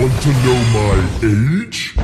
Want to know my age?